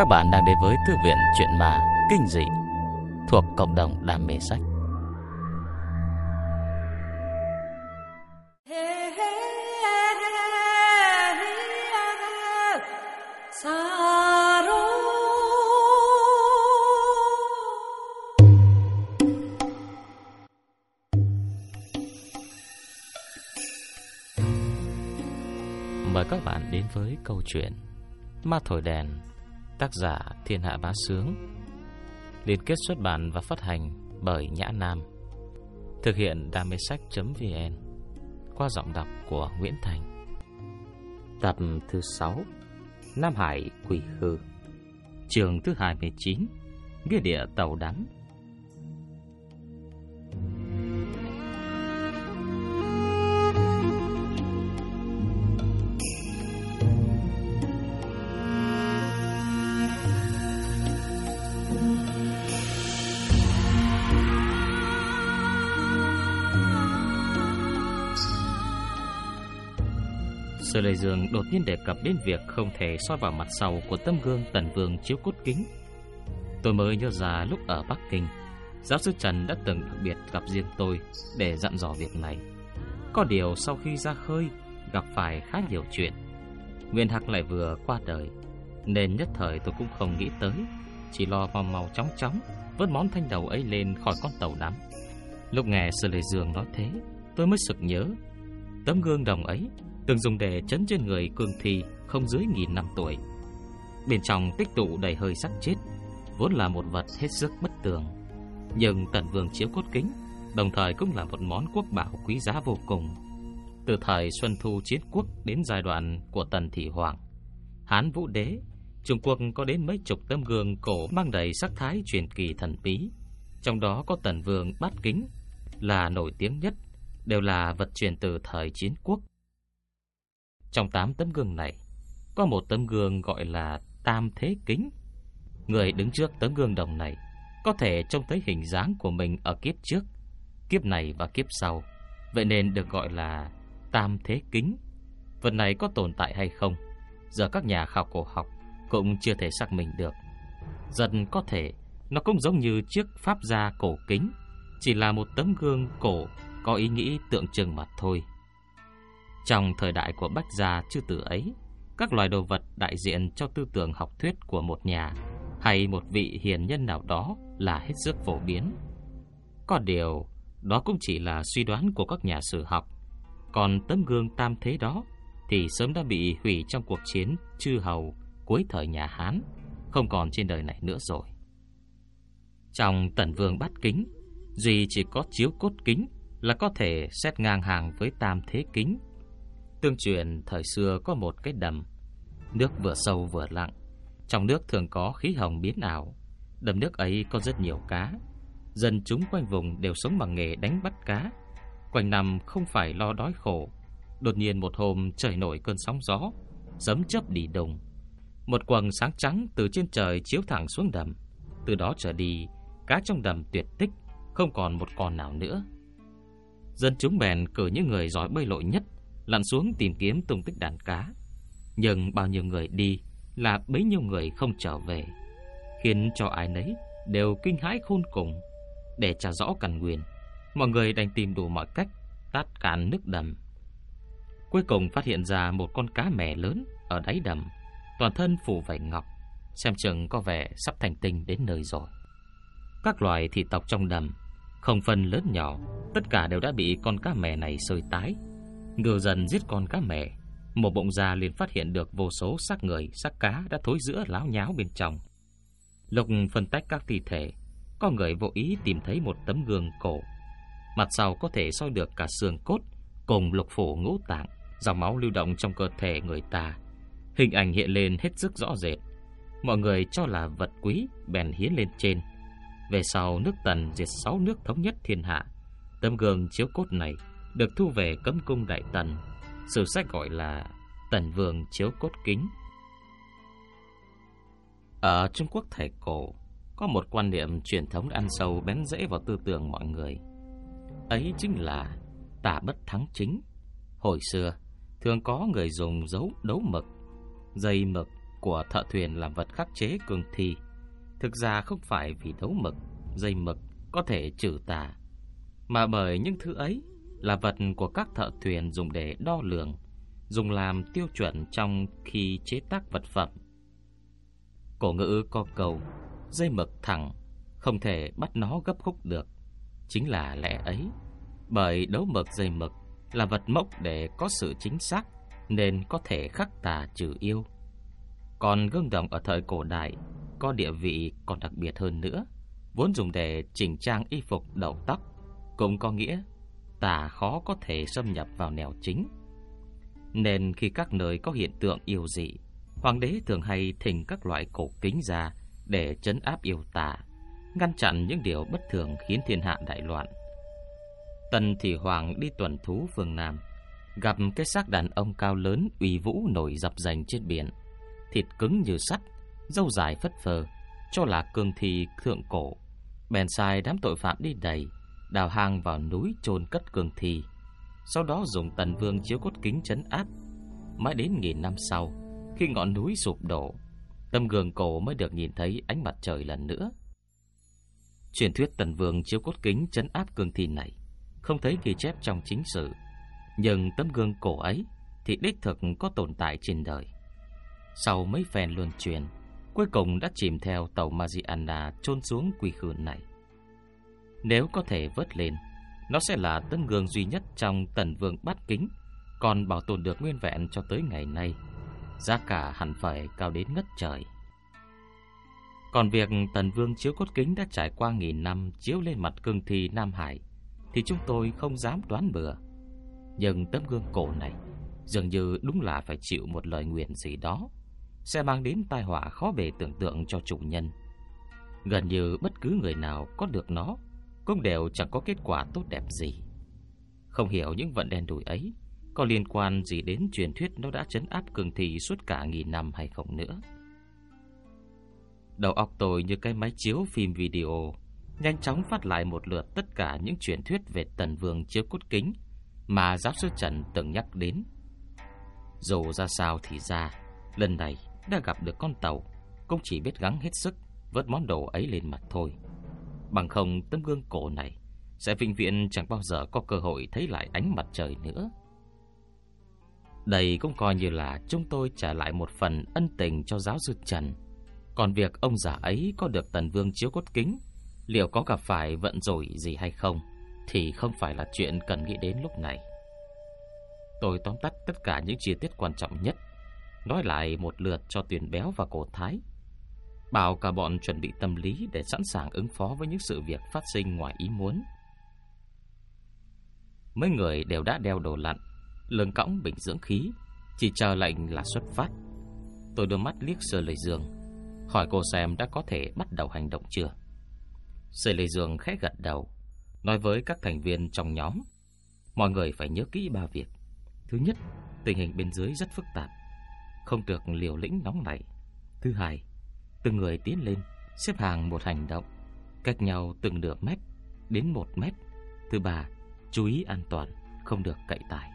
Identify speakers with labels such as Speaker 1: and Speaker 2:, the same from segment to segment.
Speaker 1: Các bạn đang đến với Thư viện Chuyện Ma Kinh Dị thuộc cộng đồng đam mê sách. Mời các bạn đến với câu chuyện Ma Thổi Đèn Tác giả Thiên Hạ Bá Sướng, Liên kết xuất bản và phát hành bởi Nhã Nam, Thực hiện đam mê sách.vn Qua giọng đọc của Nguyễn Thành. Tập thứ 6 Nam Hải Quỷ Hư Trường thứ 29 Nghĩa địa tàu đắm. Dương đột nhiên đề cập đến việc không thể soi vào mặt sau của tấm gương tần vương chiếu cốt kính. Tôi mới nhớ ra lúc ở Bắc Kinh, giáo sư Trần đã từng đặc biệt gặp riêng tôi để dặn dò việc này. Có điều sau khi ra khơi, gặp phải khá nhiều chuyện. Nguyên Hạc lại vừa qua đời, nên nhất thời tôi cũng không nghĩ tới, chỉ lo mau mau chóng chóng vớt món thanh đầu ấy lên khỏi con tàu đắm. Lúc nghe Sư Lê Dương nói thế, tôi mới sực nhớ tấm gương đồng ấy từng dùng để chấn trên người cương thi không dưới nghìn năm tuổi. Bên trong tích tụ đầy hơi sắc chết, vốn là một vật hết sức bất tường. Nhưng tần vương chiếu cốt kính, đồng thời cũng là một món quốc bảo quý giá vô cùng. Từ thời Xuân Thu Chiến Quốc đến giai đoạn của Tần Thị Hoàng, Hán Vũ Đế, Trung Quốc có đến mấy chục tấm gương cổ mang đầy sắc thái truyền kỳ thần bí. Trong đó có tần vương bát kính là nổi tiếng nhất, đều là vật truyền từ thời chiến quốc. Trong tám tấm gương này, có một tấm gương gọi là Tam Thế Kính. Người đứng trước tấm gương đồng này có thể trông thấy hình dáng của mình ở kiếp trước, kiếp này và kiếp sau. Vậy nên được gọi là Tam Thế Kính. Vật này có tồn tại hay không? Giờ các nhà khảo cổ học cũng chưa thể xác minh được. Dần có thể nó cũng giống như chiếc pháp gia cổ kính, chỉ là một tấm gương cổ có ý nghĩ tượng trưng mà thôi. Trong thời đại của Bách Gia chư tử ấy, các loài đồ vật đại diện cho tư tưởng học thuyết của một nhà hay một vị hiền nhân nào đó là hết sức phổ biến. Có điều, đó cũng chỉ là suy đoán của các nhà sử học. Còn tấm gương tam thế đó thì sớm đã bị hủy trong cuộc chiến chư hầu cuối thời nhà Hán, không còn trên đời này nữa rồi. Trong tần vương bát kính, duy chỉ có chiếu cốt kính là có thể xét ngang hàng với tam thế kính Tương truyền thời xưa có một cái đầm. Nước vừa sâu vừa lặng. Trong nước thường có khí hồng biến ảo. Đầm nước ấy có rất nhiều cá. Dân chúng quanh vùng đều sống bằng nghề đánh bắt cá. Quanh năm không phải lo đói khổ. Đột nhiên một hôm trời nổi cơn sóng gió Giấm chớp đi đồng Một quầng sáng trắng từ trên trời chiếu thẳng xuống đầm. Từ đó trở đi, Cá trong đầm tuyệt tích, Không còn một con nào nữa. Dân chúng bèn cử những người giỏi bơi lội nhất lặn xuống tìm kiếm tung tích đàn cá. Nhưng bao nhiêu người đi là bấy nhiêu người không trở về, khiến cho ai nấy đều kinh hãi khôn cùng. Để trả rõ cằn nguyên, mọi người đành tìm đủ mọi cách tát cạn nước đầm. Cuối cùng phát hiện ra một con cá mè lớn ở đáy đầm, toàn thân phủ vảy ngọc, xem chừng có vẻ sắp thành tinh đến nơi rồi. Các loài thịt tộc trong đầm, không phân lớn nhỏ, tất cả đều đã bị con cá mè này sơi tái, Ngư dần giết con cá mẹ. Một bụng già liền phát hiện được vô số xác người, Xác cá đã thối giữa láo nháo bên trong. Lục phân tách các thi thể. Có người vô ý tìm thấy một tấm gương cổ. Mặt sau có thể soi được cả xương cốt Cùng lục phủ ngũ tạng, Dòng máu lưu động trong cơ thể người ta. Hình ảnh hiện lên hết sức rõ rệt. Mọi người cho là vật quý Bèn hiến lên trên. Về sau nước tần diệt sáu nước thống nhất thiên hạ. Tấm gương chiếu cốt này được thu về cấm cung Đại Tần. Sử sách gọi là Tần Vương Chiếu Cốt Kính. Ở Trung Quốc thời cổ, có một quan niệm truyền thống ăn sâu bén rễ vào tư tưởng mọi người. Ấy chính là tà bất thắng chính. Hồi xưa, thường có người dùng dấu đấu mực, dây mực của thợ thuyền làm vật khắc chế cường thi Thực ra không phải vì đấu mực, dây mực có thể trừ tà Mà bởi những thứ ấy là vật của các thợ thuyền dùng để đo lường, Dùng làm tiêu chuẩn trong khi chế tác vật phẩm. Cổ ngữ có cầu Dây mực thẳng, Không thể bắt nó gấp khúc được. Chính là lẽ ấy. Bởi đấu mực dây mực Là vật mốc để có sự chính xác, Nên có thể khắc tà trừ yêu. Còn gương đồng ở thời cổ đại Có địa vị còn đặc biệt hơn nữa, Vốn dùng để chỉnh trang y phục đầu tóc, Cũng có nghĩa Tà khó có thể xâm nhập vào nẻo chính Nên khi các nơi có hiện tượng yêu dị Hoàng đế thường hay thỉnh các loại cổ kính ra để trấn áp yêu tà, ngăn chặn những điều bất thường khiến thiên hạ đại loạn. Tần Thị Hoàng đi tuần thú phương Nam, gặp cái xác đàn ông cao lớn uy vũ nổi dập dành trên biển, thịt cứng như sắt, dâu dài phất phơ, cho là cương thi thượng cổ. Bèn sai đám tội phạm đi đầy, đào hang vào núi chôn cất cương thi. Sau đó dùng tần vương chiếu cốt kính chấn áp. Mãi đến nghìn năm sau, khi ngọn núi sụp đổ, tâm gương cổ mới được nhìn thấy ánh mặt trời lần nữa. Truyền thuyết Tần Vương chiếu cốt kính chấn áp cương thi này, không thấy ghi chép trong chính sử, nhưng tấm gương cổ ấy thì đích thực có tồn tại trên đời. Sau mấy phen luân truyền, cuối cùng đã chìm theo tàu Mariana chôn xuống quỷ khử này. Nếu có thể vớt lên, nó sẽ là tấm gương duy nhất trong Tần Vương bát kính, còn bảo tồn được nguyên vẹn cho tới ngày nay. Giá cả hẳn phải cao đến ngất trời. Còn việc Tần Vương chiếu cốt kính đã trải qua nghìn năm Chiếu lên mặt cương thi Nam Hải Thì chúng tôi không dám đoán bừa. Nhưng tấm gương cổ này Dường như đúng là phải chịu một lời nguyện gì đó Sẽ mang đến tai họa khó bề tưởng tượng cho chủ nhân. Gần như bất cứ người nào có được nó cũng đều chẳng có kết quả tốt đẹp gì Không hiểu những vận đen đủi ấy có liên quan gì đến truyền thuyết nó đã chấn áp cường thị suốt cả nghìn năm hay không nữa. Đầu óc tôi như cái máy chiếu phim video, nhanh chóng phát lại một lượt tất cả những truyền thuyết về tần vương chiếu cốt kính mà giáo sư Trần từng nhắc đến. Dù ra sao thì ra, lần này đã gặp được con tàu, cũng chỉ biết gắng hết sức vớt món đồ ấy lên mặt thôi. Bằng không tấm gương cổ này sẽ vĩnh viễn chẳng bao giờ có cơ hội thấy lại ánh mặt trời nữa. Đây cũng coi như là chúng tôi trả lại một phần ân tình cho giáo sư Trần. Còn việc ông già ấy có được tần vương chiếu cốt kính, liệu có gặp phải vận rủi gì hay không, thì không phải là chuyện cần nghĩ đến lúc này. Tôi tóm tắt tất cả những chi tiết quan trọng nhất, nói lại một lượt cho tuyển béo và cổ thái. Bảo cả bọn chuẩn bị tâm lý để sẵn sàng ứng phó với những sự việc phát sinh ngoài ý muốn. Mấy người đều đã đeo đồ lặn lưng cõng bình dưỡng khí, chỉ chờ lệnh là xuất phát. Tôi đưa mắt liếc Sơ Lệ Dương, hỏi cô xem đã có thể bắt đầu hành động chưa. Sơ Lệ Dương khẽ gật đầu, nói với các thành viên trong nhóm, mọi người phải nhớ kỹ ba việc. Thứ nhất, tình hình bên dưới rất phức tạp, không được liều lĩnh nóng nảy. Thứ hai, từng người tiến lên, xếp hàng một hành động, cách nhau từng nửa mét đến một mét. Thứ ba, chú ý an toàn, không được cậy tài.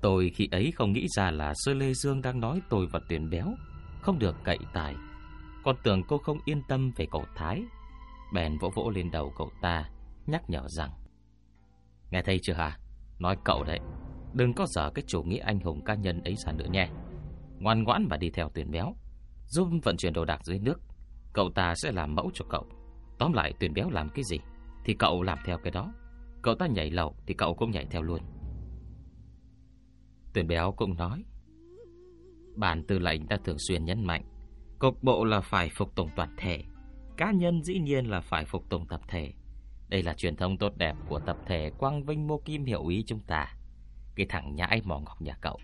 Speaker 1: Tôi khi ấy không nghĩ ra là Sơ Lê Dương đang nói tôi và tuyển béo Không được cậy tài. Còn tưởng cô không yên tâm về cậu Thái. Bèn vỗ vỗ lên đầu cậu ta Nhắc nhở rằng Nghe thấy chưa hả? Nói cậu đấy. Đừng có dở cái chủ nghĩa anh hùng cá nhân ấy ra nữa nhé. Ngoan ngoãn và đi theo tuyển béo. Giúp vận chuyển đồ đạc dưới nước. Cậu ta sẽ làm mẫu cho cậu. Tóm lại tuyển béo làm cái gì Thì cậu làm theo cái đó. Cậu ta nhảy lầu thì cậu cũng nhảy theo luôn. Tuyển béo cũng nói, Bản tư lệnh đã thường xuyên nhấn mạnh, Cục bộ là phải phục tùng toàn thể, Cá nhân dĩ nhiên là phải phục tùng tập thể. Đây là truyền thông tốt đẹp của tập thể Quang Vinh Mô Kim hiệu ý chúng ta. Cái thằng nhãi mò ngọc nhà cậu.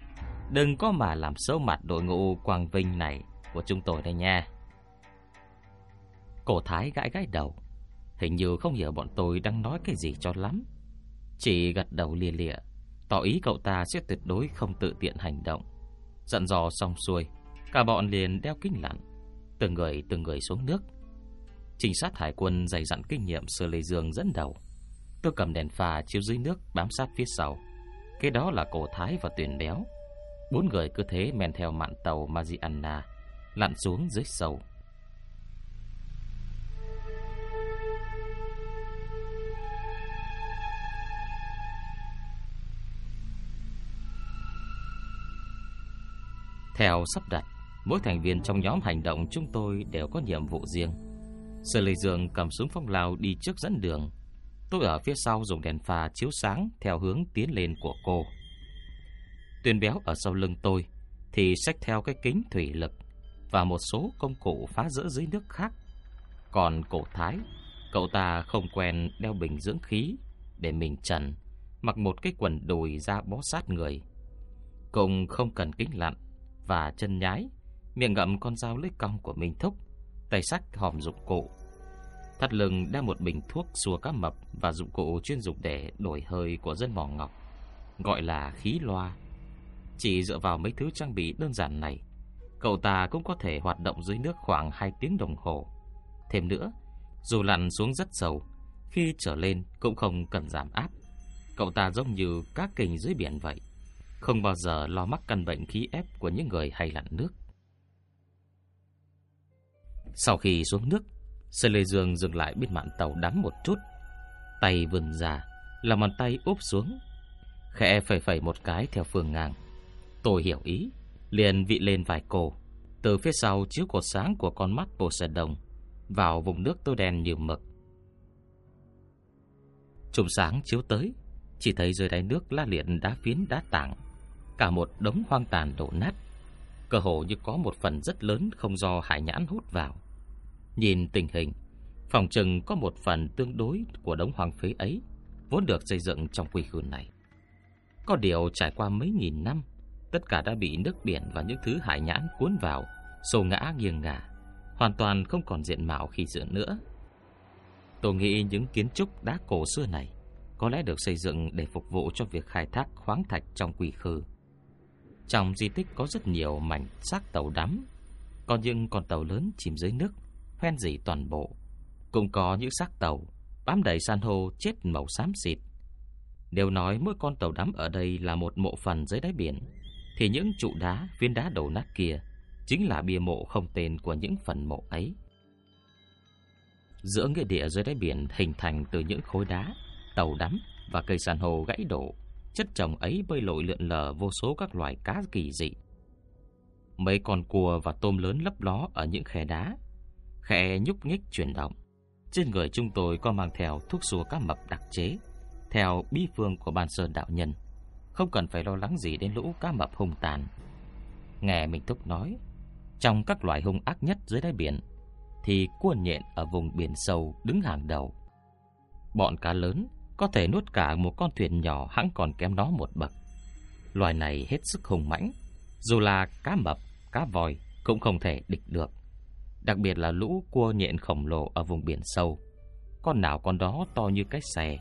Speaker 1: Đừng có mà làm xấu mặt đội ngũ Quang Vinh này. Của chúng tôi đây nha. Cổ Thái gãi gãi đầu. Hình như không hiểu bọn tôi đang nói cái gì cho lắm. Chỉ gật đầu lia lịa, Tỏ ý cậu ta sẽ tuyệt đối không tự tiện hành động. Dặn dò xong xuôi, Cả bọn liền đeo kính lặn Từng người từng người xuống nước. Trinh sát hải quân dày dặn kinh nghiệm Sơ Lê Dương dẫn đầu. Tôi cầm đèn pha chiếu dưới nước bám sát phía sau. Cái đó là cổ thái và tuyển béo. Bốn người cứ thế men theo mạn tàu Mariana lặn xuống dưới sâu. Theo sắp đặt, mỗi thành viên trong nhóm hành động chúng tôi đều có nhiệm vụ riêng. Sơ Lê Dương cầm súng phong lao đi trước dẫn đường. Tôi ở phía sau dùng đèn pha chiếu sáng theo hướng tiến lên của cô. Tuyên béo ở sau lưng tôi thì xách theo cái kính thủy lực và một số công cụ phá rỡ dưới nước khác. Còn cổ thái, cậu ta không quen đeo bình dưỡng khí để mình trần, mặc một cái quần đùi da bó sát người. Cũng không cần kính lặn và chân nhái, miệng ngậm con dao lưỡi cong của Minh Thúc, tay sách hòm dụng cụ. Thắt lưng đeo một bình thuốc xua cá mập và dụng cụ chuyên dụng để đổi hơi của dân mỏ ngọc, gọi là khí loa. Chỉ dựa vào mấy thứ trang bị đơn giản này, cậu ta cũng có thể hoạt động dưới nước khoảng 2 tiếng đồng hồ. Thêm nữa, dù lặn xuống rất sâu, khi trở lên cũng không cần giảm áp. Cậu ta giống như các kình dưới biển vậy, không bao giờ lo mắc căn bệnh khí ép của những người hay lặn nước. Sau khi xuống nước, Sơ Lê Dương dừng lại bên mạn tàu đắm một chút. Tay vươn ra, là bàn tay úp xuống. Khẽ phẩy phẩy một cái theo phương ngang. Tôi hiểu ý, liền vị lên vài cổ. Từ phía sau chiếu cột sáng của con mắt bồ sơn đồng vào vùng nước tối đen như mực. chùm sáng chiếu tới, chỉ thấy dưới đáy nước la liệt đá phiến đá tảng, cả một đống hoang tàn đổ nát. Cơ hồ như có một phần rất lớn không do hải nhãn hút vào. Nhìn tình hình, phòng trừng có một phần tương đối của đống hoang phế ấy vốn được xây dựng trong quy khư này. Có điều trải qua mấy nghìn năm, tất cả đã bị nước biển và những thứ hải nhãn cuốn vào, sầu ngã nghiêng ngả, hoàn toàn không còn diện mạo khi xưa nữa. Tôi nghĩ những kiến trúc đá cổ xưa này có lẽ được xây dựng để phục vụ cho việc khai thác khoáng thạch trong quỷ khư. Trong di tích có rất nhiều mảnh xác tàu đắm, còn những con tàu lớn chìm dưới nước, hoen dỉ toàn bộ. Cũng có những xác tàu bám đầy san hô chết màu xám xịt. Nếu nói mỗi con tàu đắm ở đây là một mộ phần dưới đáy biển, thì những trụ đá, viên đá đổ nát kia chính là bia mộ không tên của những phần mộ ấy. Giữa nghĩa địa dưới đáy biển hình thành từ những khối đá, tàu đắm và cây san hô gãy đổ, chất chồng ấy bơi lội lượn lờ vô số các loài cá kỳ dị. Mấy con cua và tôm lớn lấp ló ở những khe đá, khe nhúc nhích chuyển động. Trên người chúng tôi có mang theo thuốc xua cá mập đặc chế, theo bí phương của ban sơn đạo nhân. Không cần phải lo lắng gì đến lũ cá mập hung tàn. Nghe mình Thúc nói Trong các loài hung ác nhất dưới đáy biển Thì cua nhện ở vùng biển sâu đứng hàng đầu. Bọn cá lớn có thể nuốt cả một con thuyền nhỏ hãng còn kém nó một bậc. Loài này hết sức hùng mãnh Dù là cá mập, cá voi cũng không thể địch được. Đặc biệt là lũ cua nhện khổng lồ ở vùng biển sâu. Con nào con đó to như cái xe.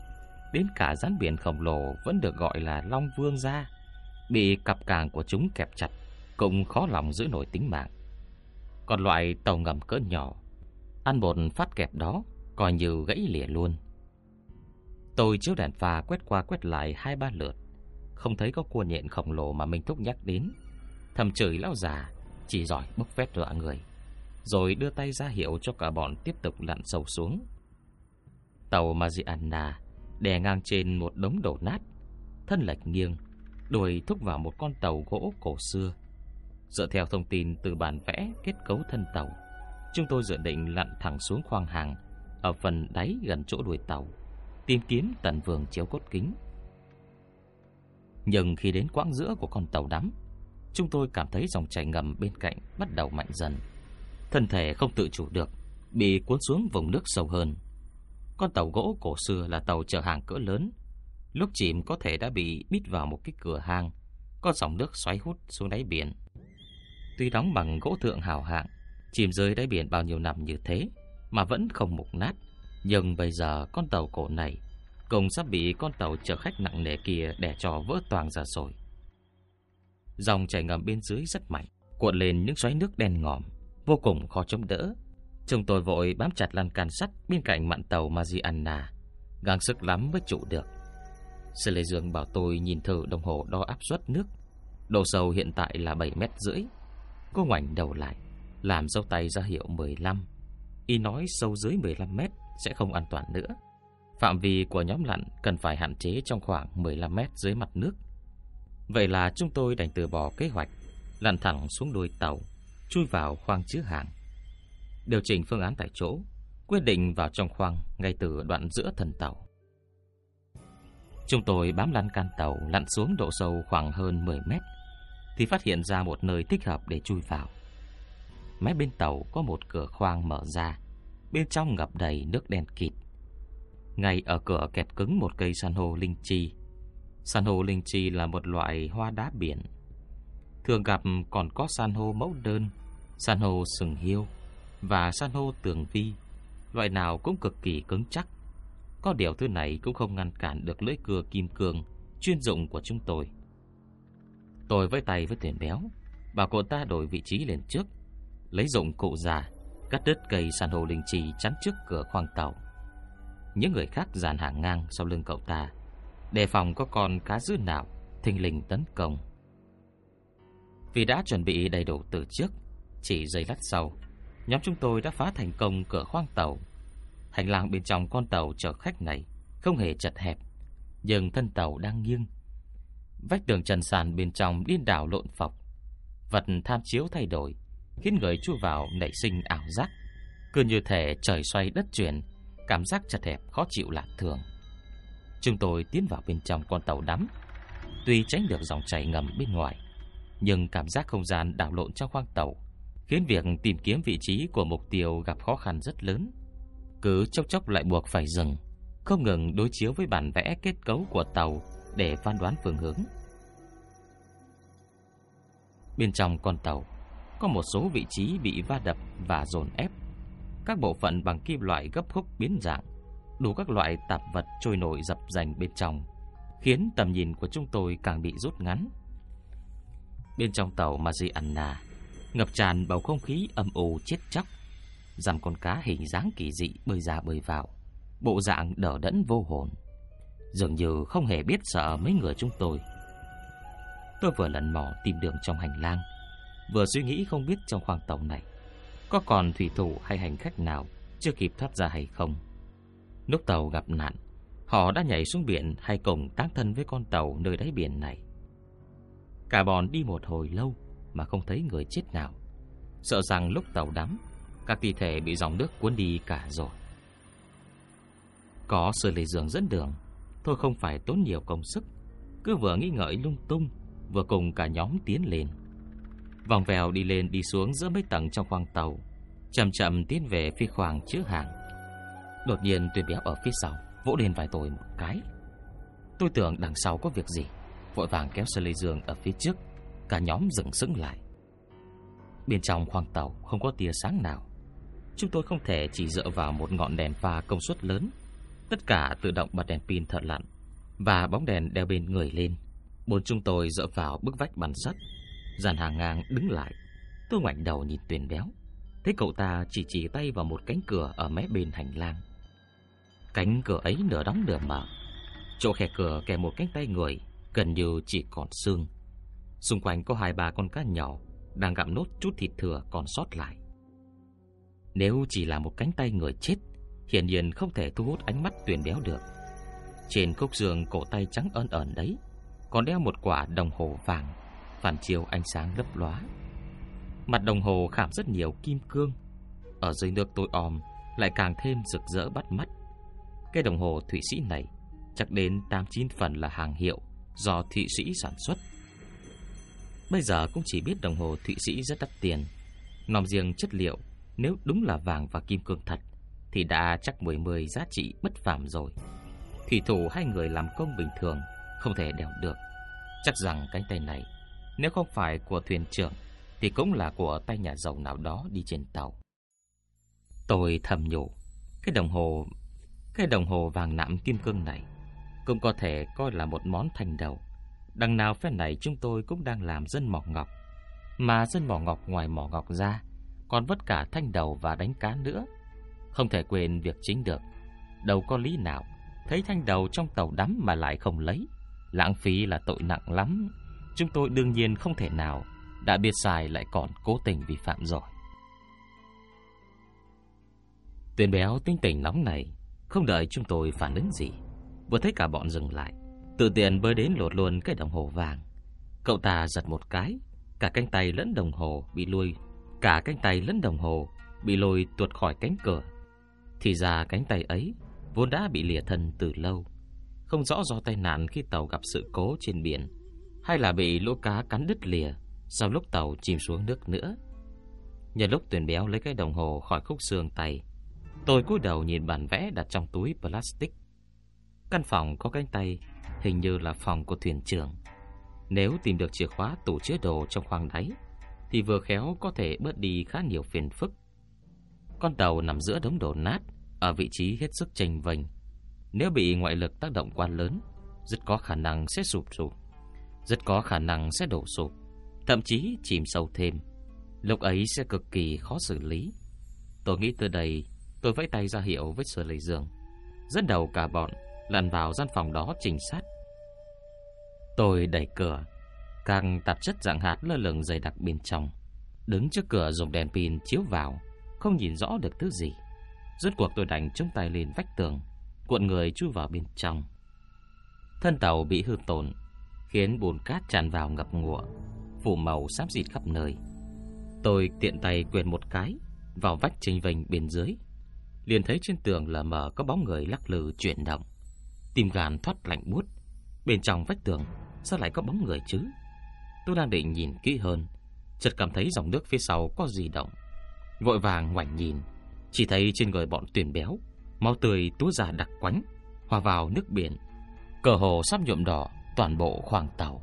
Speaker 1: Đến cả rắn biển khổng lồ vẫn được gọi là Long Vương gia, Bị cặp càng của chúng kẹp chặt, Cũng khó lòng giữ nổi tính mạng. Còn loại tàu ngầm cỡ nhỏ, Ăn một phát kẹp đó Coi như gãy lìa luôn. Tôi chiếu đèn pha quét qua quét lại hai ba lượt, Không thấy có cua nhện khổng lồ mà mình Thúc nhắc đến. Thầm chửi lão già, Chỉ giỏi bốc vét dọa người, Rồi đưa tay ra hiệu cho cả bọn tiếp tục lặn sâu xuống. Tàu Mariana đè ngang trên một đống đổ nát, thân lệch nghiêng, đuôi thúc vào một con tàu gỗ cổ xưa. Dựa theo thông tin từ bản vẽ kết cấu thân tàu, chúng tôi dự định lặn thẳng xuống khoang hàng ở phần đáy gần chỗ đuôi tàu, tìm kiếm tận vườn chiếu cốt kính. Nhưng khi đến quãng giữa của con tàu đắm, chúng tôi cảm thấy dòng chảy ngầm bên cạnh bắt đầu mạnh dần. Thân thể không tự chủ được, bị cuốn xuống vùng nước sâu hơn. Con tàu gỗ cổ xưa là tàu chở hàng cỡ lớn. Lúc chìm có thể đã bị bít vào một cái cửa hang, có dòng nước xoáy hút xuống đáy biển. Tuy đóng bằng gỗ thượng hào hạng, chìm dưới đáy biển bao nhiêu năm như thế mà vẫn không mục nát. Nhưng bây giờ con tàu cổ này cùng sắp bị con tàu chở khách nặng nề kia đè cho vỡ toàn ra rồi. Dòng chảy ngầm bên dưới rất mạnh, cuộn lên những xoáy nước đen ngòm, vô cùng khó chống đỡ, Chúng tôi vội bám chặt lan can sắt bên cạnh mạn tàu Mariana, gắng sức lắm mới trụ được. Sư Lê Dương bảo tôi nhìn thử đồng hồ đo áp suất nước. Độ sâu hiện tại là 7 mét rưỡi. Cô ngoảnh đầu lại Làm dấu tay ra hiệu 15 Y nói sâu dưới 15 mét Sẽ không an toàn nữa. Phạm vi của nhóm lặn cần phải hạn chế trong khoảng 15 mét dưới mặt nước. Vậy là chúng tôi đành từ bỏ kế hoạch Lặn thẳng xuống đuôi tàu Chui vào khoang chứa hàng. Điều chỉnh phương án tại chỗ, Quyết định vào trong khoang Ngay từ đoạn giữa thân tàu. Chúng tôi bám lăn can tàu Lặn xuống độ sâu khoảng hơn 10 mét Thì phát hiện ra một nơi thích hợp để chui vào. Mé bên tàu có một cửa khoang mở ra, Bên trong ngập đầy nước đen kịt. Ngay ở cửa kẹt cứng một cây san hô linh chi. San hô linh chi là một loại hoa đá biển. Thường gặp còn có san hô mẫu đơn, San hô sừng hiêu. Và san hô tường vi, Loại nào cũng cực kỳ cứng chắc. Có điều thứ này cũng không ngăn cản được lưỡi cưa kim cương Chuyên dụng của chúng tôi. Tôi với tay với tuyển béo, Bảo cô ta đổi vị trí lên trước, Lấy dụng cụ già, Cắt đứt cây san hô linh trì chắn trước cửa khoang tàu. Những người khác dàn hàng ngang sau lưng cậu ta, Đề phòng có con cá dư nào Thình lình tấn công. Vì đã chuẩn bị đầy đủ từ trước, Chỉ giây lát sau Nhóm chúng tôi đã phá thành công cửa khoang tàu. Hành lang bên trong con tàu chở khách này Không hề chật hẹp, Nhưng thân tàu đang nghiêng. Vách tường trần sàn bên trong điên đảo lộn phọc. Vật tham chiếu thay đổi, Khiến người chui vào nảy sinh ảo giác. Cứ như thể trời xoay đất chuyển, Cảm giác chật hẹp khó chịu lạ thường. Chúng tôi tiến vào bên trong con tàu đắm. Tuy tránh được dòng chảy ngầm bên ngoài, Nhưng cảm giác không gian đảo lộn trong khoang tàu Khiến việc tìm kiếm vị trí của mục tiêu gặp khó khăn rất lớn. Cứ chốc chốc lại buộc phải dừng, Không ngừng đối chiếu với bản vẽ kết cấu của tàu Để phán đoán phương hướng. Bên trong con tàu, Có một số vị trí bị va đập và dồn ép. Các bộ phận bằng kim loại gấp khúc biến dạng, Đủ các loại tạp vật trôi nổi dập dành bên trong, Khiến tầm nhìn của chúng tôi càng bị rút ngắn. Bên trong tàu Mariana Ngập tràn bầu không khí âm u chết chóc. Dằm con cá hình dáng kỳ dị bơi ra bơi vào. Bộ dạng đờ đẫn vô hồn. Dường như không hề biết sợ mấy người chúng tôi. Tôi vừa lần mò tìm đường trong hành lang, Vừa suy nghĩ không biết trong khoang tàu này Có còn thủy thủ hay hành khách nào Chưa kịp thoát ra hay không. Lúc tàu gặp nạn, Họ đã nhảy xuống biển hay cùng tác thân với con tàu nơi đáy biển này. Cả bọn đi một hồi lâu mà không thấy người chết nào. Sợ rằng lúc tàu đắm, Các thi thể bị dòng nước cuốn đi cả rồi. Có sự lề giường dẫn đường, Thôi không phải tốn nhiều công sức. Cứ vừa nghĩ ngợi lung tung, Vừa cùng cả nhóm tiến lên. Vòng vèo đi lên đi xuống giữa mấy tầng trong khoang tàu, Chậm chậm tiến về phía khoang chứa hàng. Đột nhiên tuyển béo ở phía sau, Vỗ lên vai tôi một cái. Tôi tưởng đằng sau có việc gì, Vội vàng kéo sơ lê dương ở phía trước. Cả nhóm dừng sững lại. Bên trong khoang tàu không có tia sáng nào. Chúng tôi không thể chỉ dựa vào một ngọn đèn pha công suất lớn. Tất cả tự động bật đèn pin thợ lặn Và bóng đèn đeo bên người lên. Bốn chúng tôi dựa vào bức vách bằng sắt, Dàn hàng ngang đứng lại. Tôi ngoảnh đầu nhìn tuyển béo, Thấy cậu ta chỉ chỉ tay vào một cánh cửa Ở mé bên hành lang. Cánh cửa ấy nửa đóng nửa mở. Chỗ khe cửa kèm một cánh tay người Gần như chỉ còn xương. Xung quanh có hai ba con cá nhỏ Đang gặm nốt chút thịt thừa còn sót lại. Nếu chỉ là một cánh tay người chết, Hiển nhiên không thể thu hút ánh mắt tuyển béo được. Trên khúc giường cổ tay trắng ơn ẩn đấy Còn đeo một quả đồng hồ vàng, Phản chiếu ánh sáng lấp lóa. Mặt đồng hồ khảm rất nhiều kim cương. Ở dưới nước tối om, Lại càng thêm rực rỡ bắt mắt. Cái đồng hồ Thụy Sĩ này, chắc đến 89 phần là hàng hiệu do Thụy Sĩ sản xuất. Bây giờ cũng chỉ biết đồng hồ Thụy Sĩ rất đắt tiền. Nòm riêng chất liệu, nếu đúng là vàng và kim cương thật, thì đã chắc mười mười giá trị bất phàm rồi. Thủy thủ hai người làm công bình thường, không thể đeo được. Chắc rằng cánh tay này, nếu không phải của thuyền trưởng, thì cũng là của tay nhà giàu nào đó đi trên tàu. Tôi thầm nhủ, cái đồng hồ cái đồng hồ vàng nạm kim cương này cũng có thể coi là một món thành đầu. Đằng nào phép này chúng tôi cũng đang làm dân mỏ ngọc. Mà dân mỏ ngọc ngoài mỏ ngọc ra, còn vất cả thanh đầu và đánh cá nữa. Không thể quên việc chính được. Đâu có lý nào, thấy thanh đầu trong tàu đắm mà lại không lấy. Lãng phí là tội nặng lắm. Chúng tôi đương nhiên không thể nào Đã biết sai lại còn cố tình vi phạm rồi Tuyền béo tinh tỉnh nóng này Không đợi chúng tôi phản ứng gì Vừa thấy cả bọn dừng lại Tự tiền bơi đến lột luôn cái đồng hồ vàng. Cậu ta giật một cái Cả cánh tay lẫn đồng hồ bị lôi, Cả cánh tay lẫn đồng hồ Bị lôi tuột khỏi cánh cửa. Thì ra cánh tay ấy Vốn đã bị lìa thân từ lâu. Không rõ do tai nạn khi tàu gặp sự cố trên biển Hay là bị lỗ cá cắn đứt lìa Sau lúc tàu chìm xuống nước nữa. Nhân lúc tuyển béo lấy cái đồng hồ khỏi khúc xương tay Tôi cúi đầu nhìn bản vẽ đặt trong túi plastic. Căn phòng có cánh tay Hình như là phòng của thuyền trưởng. Nếu tìm được chìa khóa tủ chứa đồ trong khoang đáy, Thì vừa khéo có thể bớt đi khá nhiều phiền phức. Con tàu nằm giữa đống đổ nát, Ở vị trí hết sức chênh vênh. Nếu bị ngoại lực tác động quá lớn, Rất có khả năng sẽ sụp sụp, Rất có khả năng sẽ đổ sụp, Thậm chí chìm sâu thêm. Lúc ấy sẽ cực kỳ khó xử lý. Tôi nghĩ từ đây, Tôi vẫy tay ra hiệu với Sở Lệ Dương. Rất đầu cả bọn Lặn vào gian phòng đó trình sát. Tôi đẩy cửa. Càng tạp chất dạng hạt lơ lửng dày đặc bên trong. Đứng trước cửa dùng đèn pin chiếu vào, Không nhìn rõ được thứ gì. Rốt cuộc tôi đành chống tay lên vách tường, Cuộn người chui vào bên trong. Thân tàu bị hư tổn, Khiến bùn cát tràn vào ngập ngụa, Phủ màu xám xịt khắp nơi. Tôi tiện tay quyền một cái, Vào vách trình vành bên dưới. Liền thấy trên tường là mờ có bóng người lắc lư chuyển động. Tim gan thoát lạnh buốt Bên trong vách tường, Sao lại có bóng người chứ? Tôi đang định nhìn kỹ hơn, Chợt cảm thấy dòng nước phía sau có gì động. Vội vàng ngoảnh nhìn, Chỉ thấy trên người bọn tuyển béo, Máu tươi túa ra đặc quánh, Hòa vào nước biển. Cờ hồ sắp nhuộm đỏ toàn bộ khoang tàu.